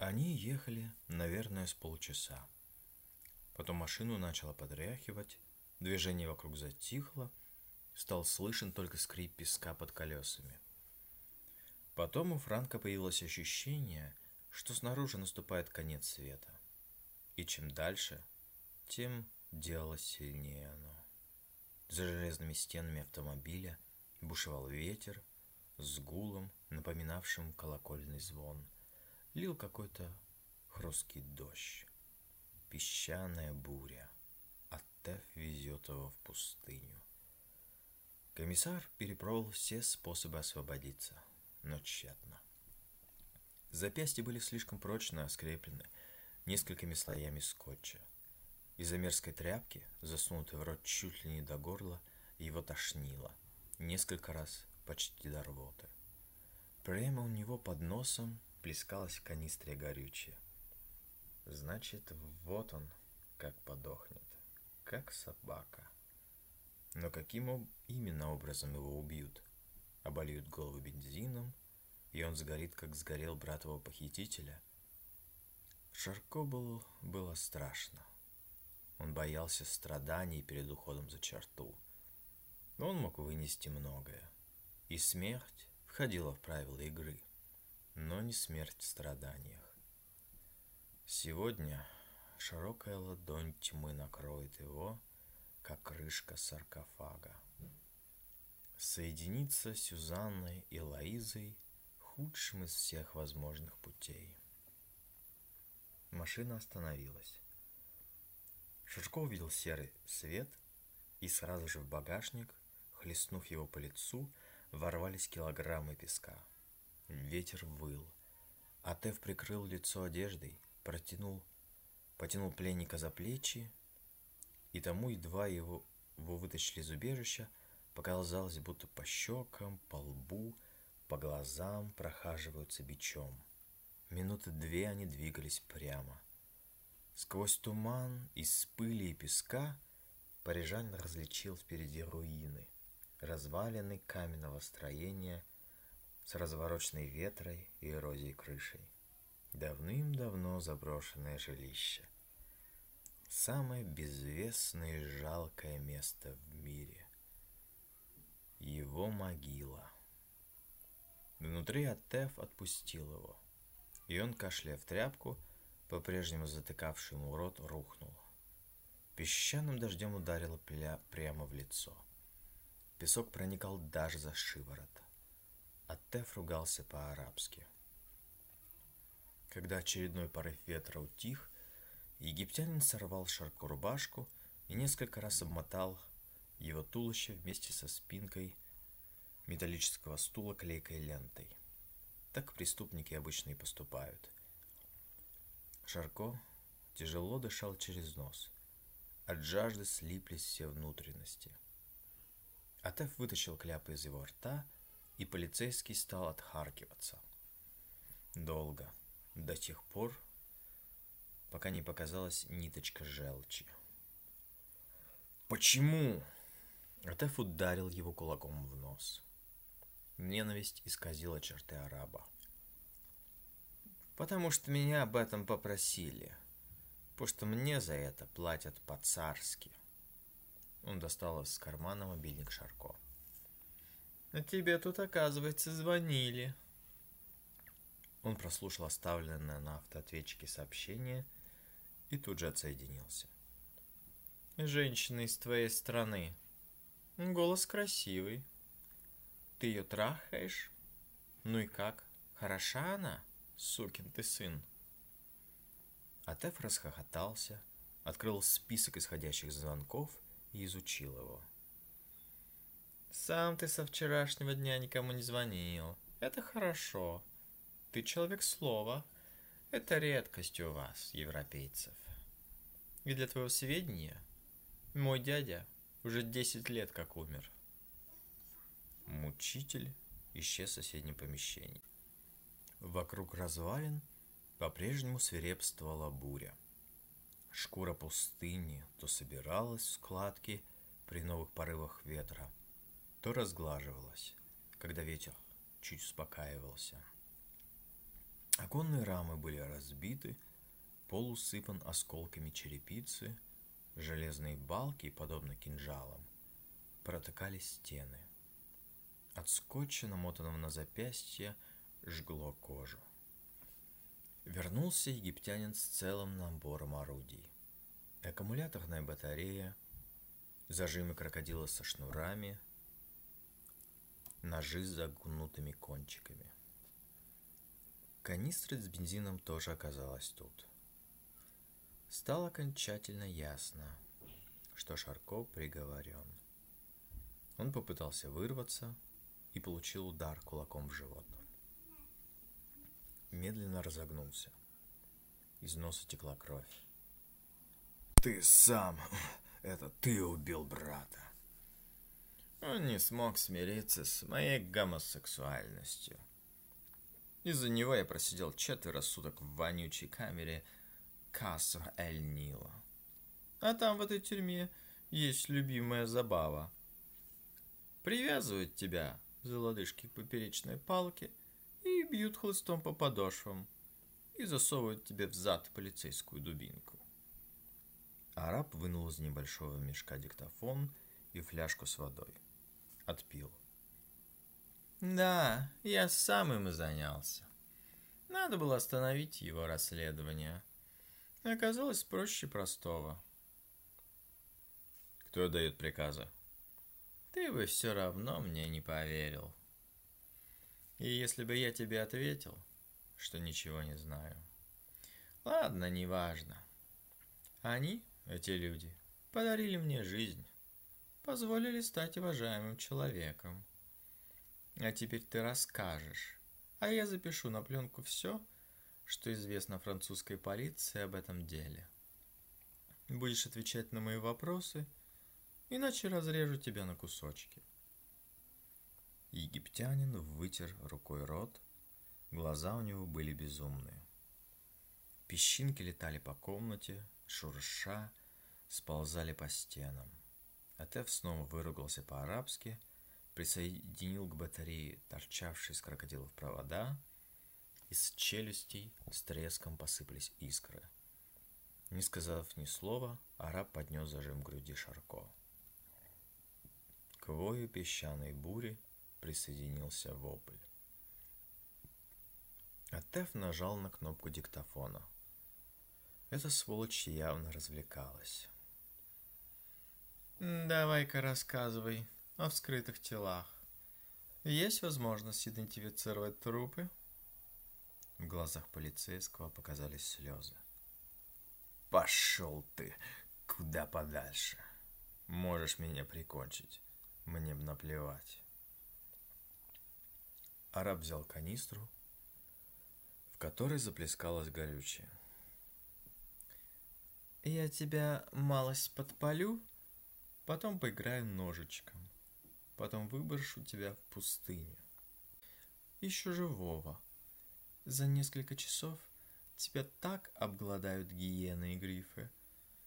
Они ехали, наверное, с полчаса. Потом машину начало подряхивать, движение вокруг затихло, стал слышен только скрип песка под колесами. Потом у Франка появилось ощущение, что снаружи наступает конец света. И чем дальше, тем делалось сильнее оно. За железными стенами автомобиля бушевал ветер с гулом, напоминавшим колокольный звон. Лил какой-то хрусткий дождь. Песчаная буря. А Теф везет его в пустыню. Комиссар перепробовал все способы освободиться, но тщетно. Запястья были слишком прочно скреплены несколькими слоями скотча. Из-за мерзкой тряпки, засунутой в рот чуть ли не до горла, его тошнило. Несколько раз почти до рвоты. Прямо у него под носом плескалась в канистре горючее. Значит, вот он, как подохнет, как собака. Но каким именно образом его убьют? Обольют голову бензином, и он сгорит, как сгорел брат его похитителя? Шарко был, было страшно. Он боялся страданий перед уходом за черту. Но он мог вынести многое. И смерть входила в правила игры, но не смерть в страданиях. Сегодня широкая ладонь тьмы накроет его, как крышка саркофага. Соединиться Сюзанной и Лоизой худшим из всех возможных путей. Машина остановилась. Шишко увидел серый свет и сразу же в багажник, хлестнув его по лицу, ворвались килограммы песка. Ветер выл. Атеф прикрыл лицо одеждой – протянул, потянул пленника за плечи, и тому едва его, его вытащили из убежища, показалось, будто по щекам, по лбу, по глазам прохаживаются бичом. Минуты две они двигались прямо. Сквозь туман из пыли и песка парижанин различил впереди руины, развалины каменного строения с развороченной ветрой и эрозией крышей. Давным-давно заброшенное жилище. Самое безвестное и жалкое место в мире. Его могила. Внутри Атеф отпустил его, и он, кашляя в тряпку, по-прежнему затыкавший ему рот, рухнул. Песчаным дождем ударило прямо в лицо. Песок проникал даже за шиворот. Атеф ругался по-арабски – когда очередной порыв ветра утих, египтянин сорвал шарку рубашку и несколько раз обмотал его туловище вместе со спинкой металлического стула клейкой лентой. Так преступники обычно и поступают. Шарко тяжело дышал через нос. От жажды слиплись все внутренности. Атеф вытащил кляпы из его рта, и полицейский стал отхаркиваться. Долго, до тех пор, пока не показалась ниточка желчи. «Почему?» Атеф ударил его кулаком в нос. Ненависть исказила черты араба. «Потому что меня об этом попросили. Потому что мне за это платят по-царски». Он достал из кармана мобильник Шарко. «А тебе тут, оказывается, звонили», он прослушал оставленное на автоответчике сообщение и тут же отсоединился. «Женщина из твоей страны. Голос красивый. Ты ее трахаешь? Ну и как? Хороша она, сукин ты сын?» Атеф расхохотался, открыл список исходящих звонков и изучил его. «Сам ты со вчерашнего дня никому не звонил. Это хорошо. Ты человек слова. Это редкость у вас, европейцев. И для твоего сведения, мой дядя уже 10 лет как умер. Мучитель исчез в соседнем помещении. Вокруг развалин по-прежнему свирепствовала буря. Шкура пустыни то собиралась в складки при новых порывах ветра, то разглаживалась, когда ветер чуть успокаивался – Оконные рамы были разбиты, пол усыпан осколками черепицы, железные балки, подобно кинжалам, протыкали стены. От скотча, намотанного на запястье, жгло кожу. Вернулся египтянин с целым набором орудий. Аккумуляторная батарея, зажимы крокодила со шнурами, ножи с загнутыми кончиками. Канистра с бензином тоже оказалась тут. Стало окончательно ясно, что Шарко приговорен. Он попытался вырваться и получил удар кулаком в живот. Медленно разогнулся. Из носа текла кровь. Ты сам, это ты убил брата. Он не смог смириться с моей гомосексуальностью. Из-за него я просидел четверо суток в вонючей камере Каср Эль Нила. А там, в этой тюрьме, есть любимая забава. Привязывают тебя за лодыжки к поперечной палке и бьют хлыстом по подошвам и засовывают тебе в зад полицейскую дубинку. Араб вынул из небольшого мешка диктофон и фляжку с водой. Отпил. Да, я сам им и занялся. Надо было остановить его расследование. Оказалось проще простого. Кто дает приказы? Ты бы все равно мне не поверил. И если бы я тебе ответил, что ничего не знаю. Ладно, неважно. Они, эти люди, подарили мне жизнь, позволили стать уважаемым человеком. А теперь ты расскажешь, а я запишу на пленку все, что известно французской полиции об этом деле. Будешь отвечать на мои вопросы, иначе разрежу тебя на кусочки. Египтянин вытер рукой рот, глаза у него были безумные. Песчинки летали по комнате, шурша, сползали по стенам. Атеф снова выругался по-арабски – присоединил к батарее торчавшие из крокодилов провода, из челюстей с треском посыпались искры. Не сказав ни слова, араб поднес зажим груди Шарко. К вою песчаной бури присоединился вопль. Атеф нажал на кнопку диктофона. Эта сволочь явно развлекалась. «Давай-ка рассказывай», о вскрытых телах. Есть возможность идентифицировать трупы? В глазах полицейского показались слезы. Пошел ты куда подальше. Можешь меня прикончить. Мне б наплевать. Араб взял канистру, в которой заплескалось горючее. Я тебя малость подпалю, потом поиграю ножичком потом выброшу тебя в пустыню. Еще живого. За несколько часов тебя так обгладают гиены и грифы,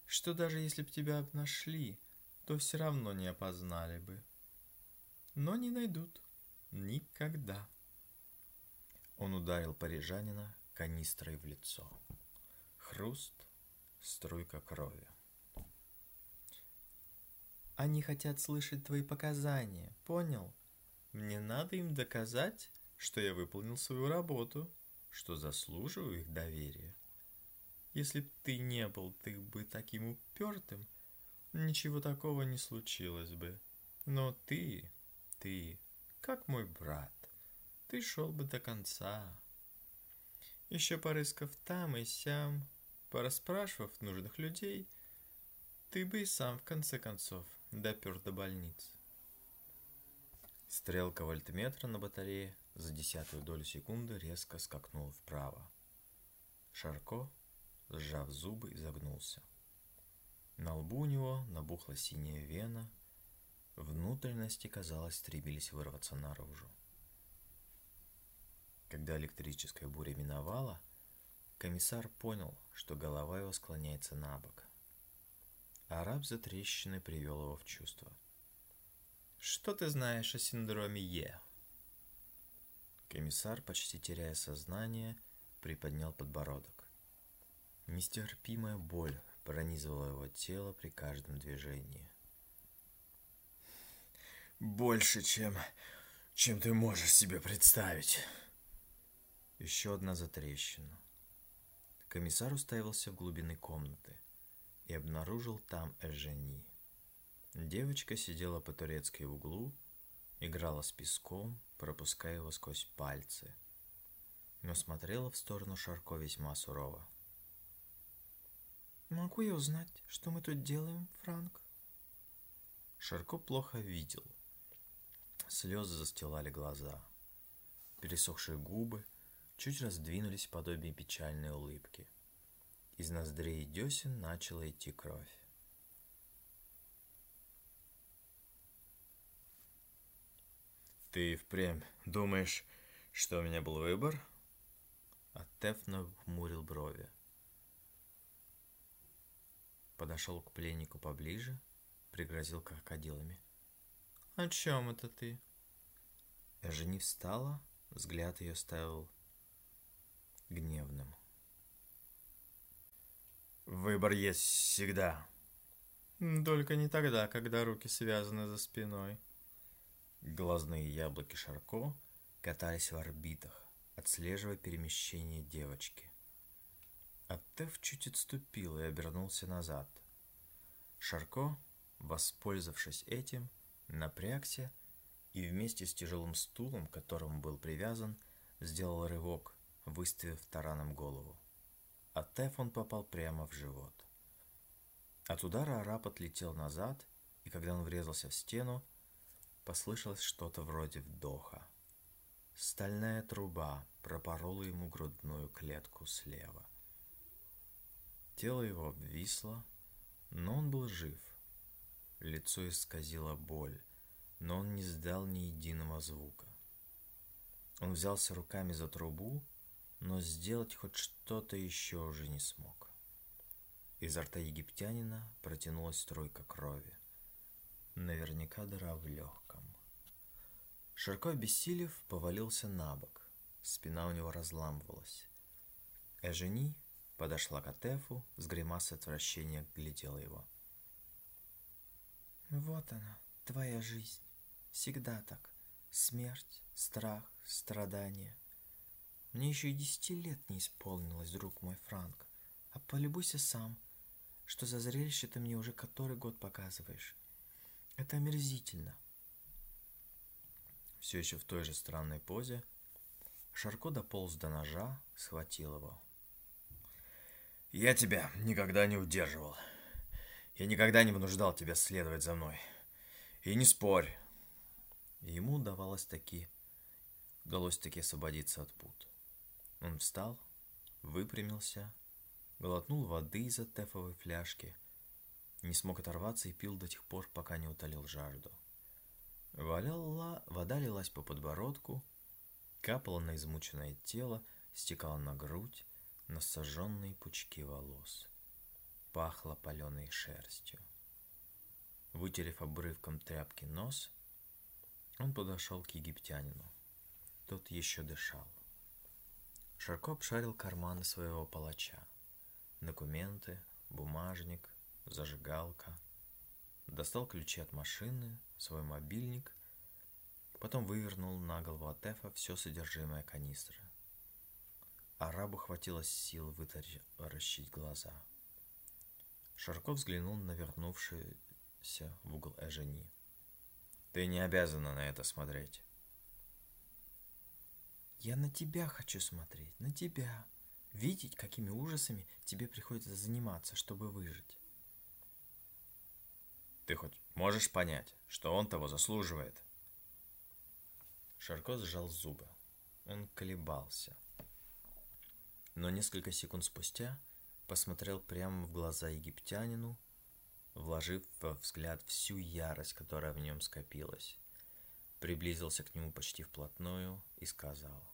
что даже если б тебя нашли, то все равно не опознали бы. Но не найдут. Никогда. Он ударил парижанина канистрой в лицо. Хруст, струйка крови. Они хотят слышать твои показания, понял? Мне надо им доказать, что я выполнил свою работу, что заслуживаю их доверия. Если б ты не был ты бы таким упертым, ничего такого не случилось бы. Но ты, ты, как мой брат, ты шел бы до конца. Еще порыскав там и сям, пораспрашивав нужных людей, ты бы и сам в конце концов допер до больницы. Стрелка вольтметра на батарее за десятую долю секунды резко скакнула вправо. Шарко, сжав зубы, изогнулся. На лбу у него набухла синяя вена, внутренности, казалось, стремились вырваться наружу. Когда электрическая буря миновала, комиссар понял, что голова его склоняется на бок. Араб за трещиной привел его в чувство. «Что ты знаешь о синдроме Е?» Комиссар, почти теряя сознание, приподнял подбородок. Нестерпимая боль пронизывала его тело при каждом движении. «Больше, чем... чем ты можешь себе представить!» Еще одна затрещина. Комиссар уставился в глубины комнаты и обнаружил там Эжени. Девочка сидела по-турецки в углу, играла с песком, пропуская его сквозь пальцы, но смотрела в сторону Шарко весьма сурово. «Могу я узнать, что мы тут делаем, Франк?» Шарко плохо видел. Слезы застилали глаза. Пересохшие губы чуть раздвинулись в подобие печальной улыбки. Из ноздрей и десен начала идти кровь. «Ты впрямь думаешь, что у меня был выбор?» А Тефна хмурил брови. Подошел к пленнику поближе, пригрозил крокодилами. «О чем это ты?» Жени встала, взгляд ее стал гневным. Выбор есть всегда. Только не тогда, когда руки связаны за спиной. Глазные яблоки Шарко катались в орбитах, отслеживая перемещение девочки. Аттеф чуть отступил и обернулся назад. Шарко, воспользовавшись этим, напрягся и вместе с тяжелым стулом, к которому был привязан, сделал рывок, выставив тараном голову. А Теф он попал прямо в живот. От удара араб отлетел назад, и когда он врезался в стену, послышалось что-то вроде вдоха. Стальная труба пропорола ему грудную клетку слева. Тело его обвисло, но он был жив. Лицо исказило боль, но он не сдал ни единого звука. Он взялся руками за трубу но сделать хоть что-то еще уже не смог. Изо рта египтянина протянулась струйка крови. Наверняка дыра в легком. Широко обессилев, повалился на бок. Спина у него разламывалась. Эжени подошла к Атефу, с гримасой отвращения глядела его. «Вот она, твоя жизнь. Всегда так. Смерть, страх, страдания. Мне еще и десяти лет не исполнилось, друг мой Франк. А полюбуйся сам, что за зрелище ты мне уже который год показываешь. Это омерзительно. Все еще в той же странной позе, Шарко дополз до ножа, схватил его. «Я тебя никогда не удерживал. Я никогда не вынуждал тебя следовать за мной. И не спорь!» Ему удавалось таки, удалось таки освободиться от пут. Он встал, выпрямился, глотнул воды из тефовой фляжки, не смог оторваться и пил до тех пор, пока не утолил жажду. Валяла, вода лилась по подбородку, капала на измученное тело, стекала на грудь, на сожженные пучки волос. Пахло паленой шерстью. Вытерев обрывком тряпки нос, он подошел к египтянину. Тот еще дышал. Широко обшарил карманы своего палача. Документы, бумажник, зажигалка. Достал ключи от машины, свой мобильник. Потом вывернул на голову Атефа все содержимое канистры. Арабу хватило сил вытаращить глаза. Широко взглянул на вернувшуюся в угол Эжени. «Ты не обязана на это смотреть». Я на тебя хочу смотреть, на тебя. Видеть, какими ужасами тебе приходится заниматься, чтобы выжить. Ты хоть можешь понять, что он того заслуживает? Шарко сжал зубы. Он колебался. Но несколько секунд спустя посмотрел прямо в глаза египтянину, вложив во взгляд всю ярость, которая в нем скопилась. Приблизился к нему почти вплотную и сказал.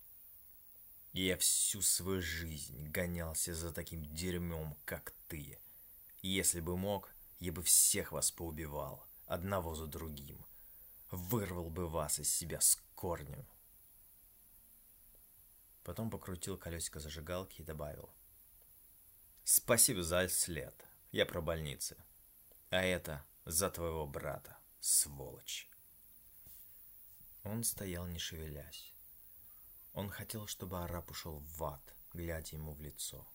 Я всю свою жизнь гонялся за таким дерьмом, как ты. Если бы мог, я бы всех вас поубивал, одного за другим. Вырвал бы вас из себя с корнем. Потом покрутил колесико зажигалки и добавил. Спасибо за след. Я про больницы. А это за твоего брата, сволочь. Он стоял, не шевелясь. Он хотел, чтобы араб ушел в ад, глядя ему в лицо.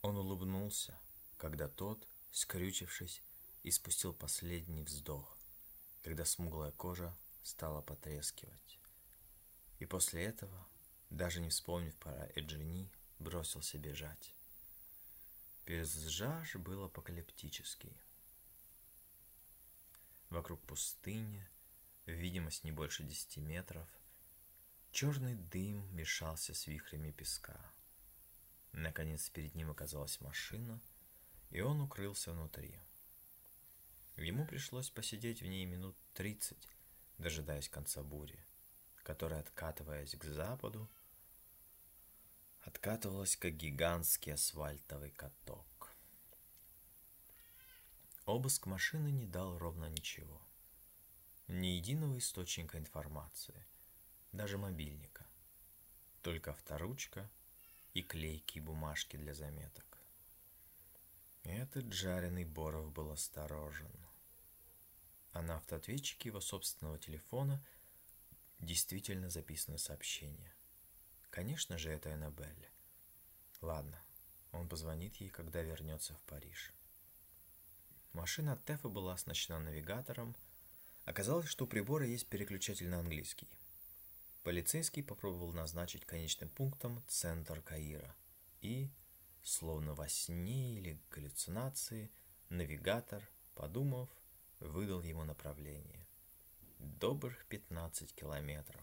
Он улыбнулся, когда тот, скрючившись, испустил последний вздох, когда смуглая кожа стала потрескивать. И после этого, даже не вспомнив про Эджини, бросился бежать. Пейзаж был апокалиптический. Вокруг пустыня, видимость не больше десяти метров, черный дым мешался с вихрями песка. Наконец перед ним оказалась машина, и он укрылся внутри. Ему пришлось посидеть в ней минут тридцать, дожидаясь конца бури, которая, откатываясь к западу, откатывалась, как гигантский асфальтовый каток. Обыск машины не дал ровно ничего. Ни единого источника информации, даже мобильника. Только авторучка и клейкие бумажки для заметок. Этот жареный Боров был осторожен. А на автоответчике его собственного телефона действительно записано сообщение. Конечно же, это Эннабель. Ладно, он позвонит ей, когда вернется в Париж. Машина от Тефа была оснащена навигатором. Оказалось, что у прибора есть переключатель на английский. Полицейский попробовал назначить конечным пунктом центр Каира. И, словно во сне или галлюцинации, навигатор, подумав, выдал ему направление. Добрых 15 километров,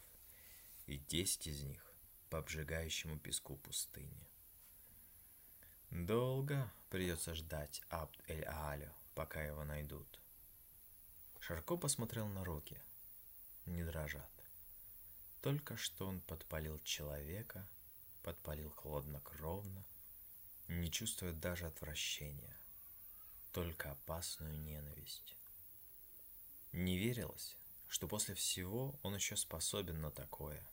и 10 из них по обжигающему песку пустыни. Долго придется ждать Абд-эль-Алю, пока его найдут. Шарко посмотрел на руки. Не дрожат. Только что он подпалил человека, подпалил хладнокровно, не чувствуя даже отвращения, только опасную ненависть. Не верилось, что после всего он еще способен на такое,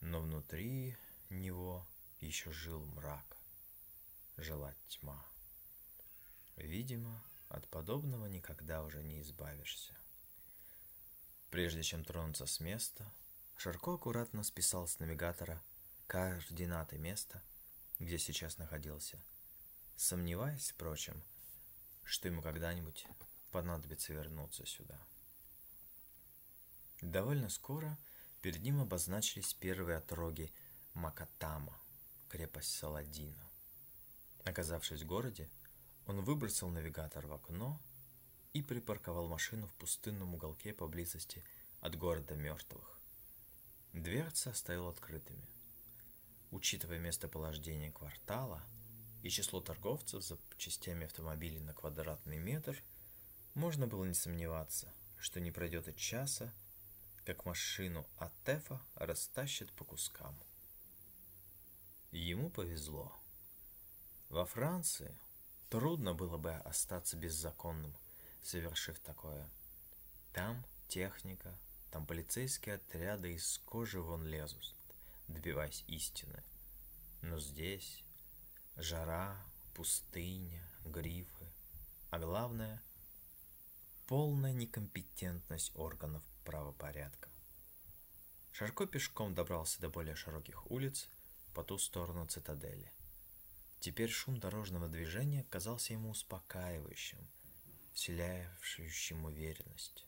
но внутри него еще жил мрак, жила тьма. Видимо, от подобного никогда уже не избавишься. Прежде чем тронуться с места, Шарко аккуратно списал с навигатора координаты места, где сейчас находился, сомневаясь, впрочем, что ему когда-нибудь понадобится вернуться сюда. Довольно скоро перед ним обозначились первые отроги Макатама, крепость Саладина. Оказавшись в городе, он выбросил навигатор в окно и припарковал машину в пустынном уголке поблизости от города мертвых. Дверцы оставил открытыми. Учитывая местоположение квартала и число торговцев за частями автомобилей на квадратный метр, можно было не сомневаться, что не пройдет и часа, как машину Атефа растащат по кускам. Ему повезло. Во Франции Трудно было бы остаться беззаконным, совершив такое. Там техника, там полицейские отряды из кожи вон лезут, добиваясь истины. Но здесь жара, пустыня, грифы, а главное – полная некомпетентность органов правопорядка. Шарко пешком добрался до более широких улиц по ту сторону цитадели. Теперь шум дорожного движения казался ему успокаивающим, вселяющим уверенность.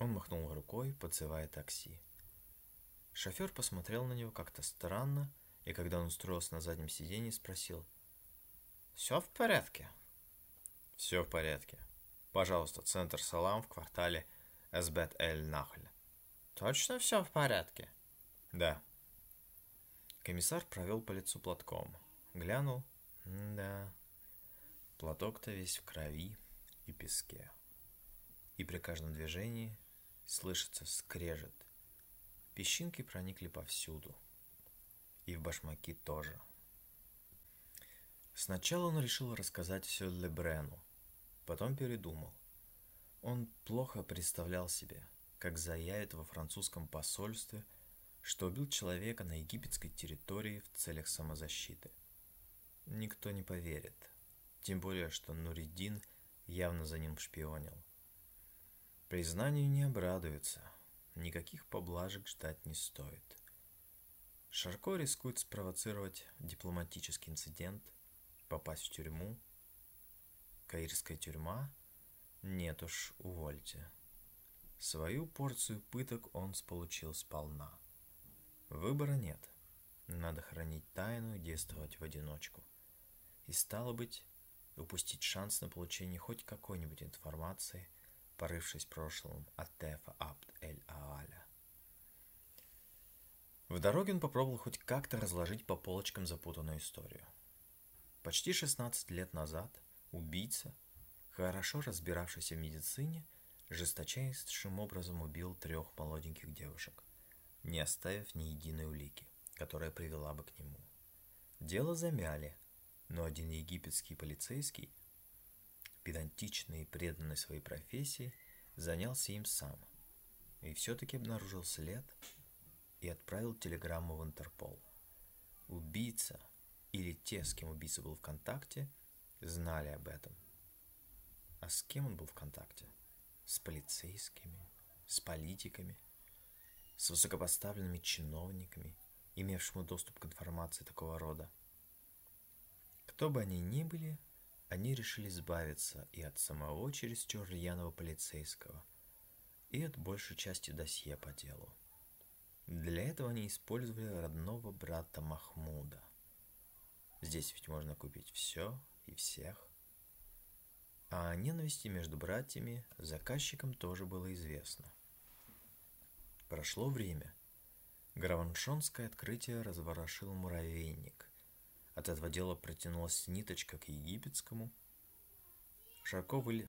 Он махнул рукой, подзывая такси. Шофер посмотрел на него как-то странно, и когда он устроился на заднем сиденье, спросил. «Все в порядке?» «Все в порядке. Пожалуйста, центр Салам в квартале Эсбет-эль-Нахль». «Точно все в порядке?» «Да». Комиссар провел по лицу платком – Глянул. да. Платок-то весь в крови и песке. И при каждом движении слышится скрежет. Песчинки проникли повсюду. И в башмаки тоже. Сначала он решил рассказать все Лебрену, потом передумал. Он плохо представлял себе, как заявит во французском посольстве, что убил человека на египетской территории в целях самозащиты. Никто не поверит, тем более, что Нуриддин явно за ним шпионил. Признанию не обрадуется, никаких поблажек ждать не стоит. Шарко рискует спровоцировать дипломатический инцидент, попасть в тюрьму. Каирская тюрьма? Нет уж, увольте. Свою порцию пыток он сполучил сполна. Выбора нет. Надо хранить тайну и действовать в одиночку. И стало быть, упустить шанс на получение хоть какой-нибудь информации, порывшись в прошлом от Тефа Абд-эль-Ааля. В дороге он попробовал хоть как-то разложить по полочкам запутанную историю. Почти 16 лет назад убийца, хорошо разбиравшийся в медицине, жесточайшим образом убил трех молоденьких девушек, не оставив ни единой улики, которая привела бы к нему. Дело замяли, но один египетский полицейский, педантичный и преданный своей профессии, занялся им сам. И все-таки обнаружил след и отправил телеграмму в Интерпол. Убийца или те, с кем убийца был в контакте, знали об этом. А с кем он был в контакте? с полицейскими, с политиками, с высокопоставленными чиновниками, имевшими доступ к информации такого рода. Кто бы они ни были, они решили избавиться и от самого чересчур рьяного полицейского, и от большей части досье по делу. Для этого они использовали родного брата Махмуда. Здесь ведь можно купить все и всех. А о ненависти между братьями заказчикам тоже было известно. Прошло время. Граваншонское открытие разворошил муравейник. От этого дела протянулась ниточка к египетскому. Шарко, выли...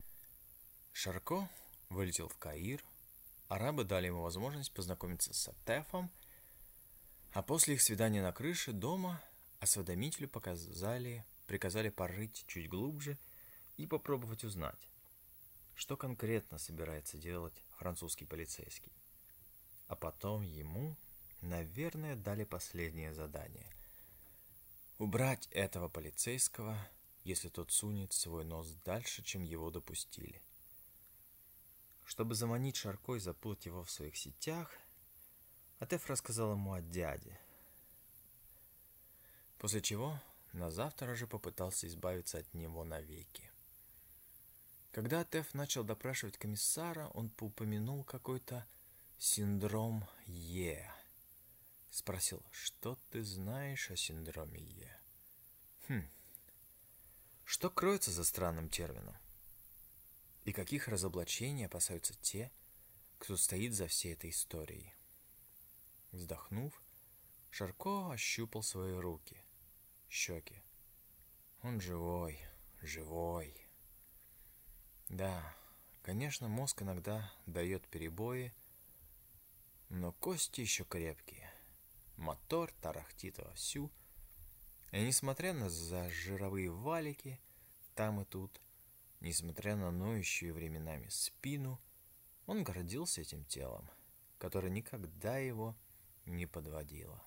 Шарко вылетел в Каир. Арабы дали ему возможность познакомиться с Атефом, а после их свидания на крыше дома осведомителю показали, приказали порыть чуть глубже – и попробовать узнать, что конкретно собирается делать французский полицейский. А потом ему, наверное, дали последнее задание. Убрать этого полицейского, если тот сунет свой нос дальше, чем его допустили. Чтобы заманить Шарко и запутать его в своих сетях, Атеф рассказал ему о дяде. После чего на завтра же попытался избавиться от него навеки. Когда Теф начал допрашивать комиссара, он упомянул какой-то синдром Е. Спросил, что ты знаешь о синдроме Е? Хм. Что кроется за странным термином? И каких разоблачений опасаются те, кто стоит за всей этой историей? Вздохнув, Шарко ощупал свои руки, щеки. Он живой, живой. Да, конечно, мозг иногда дает перебои, но кости еще крепкие. Мотор тарахтит вовсю. И несмотря на зажировые валики, там и тут, несмотря на ноющую временами спину, он гордился этим телом, которое никогда его не подводило.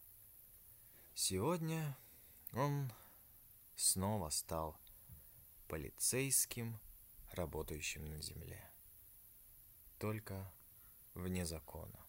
Сегодня он снова стал полицейским работающим на земле. Только вне закона.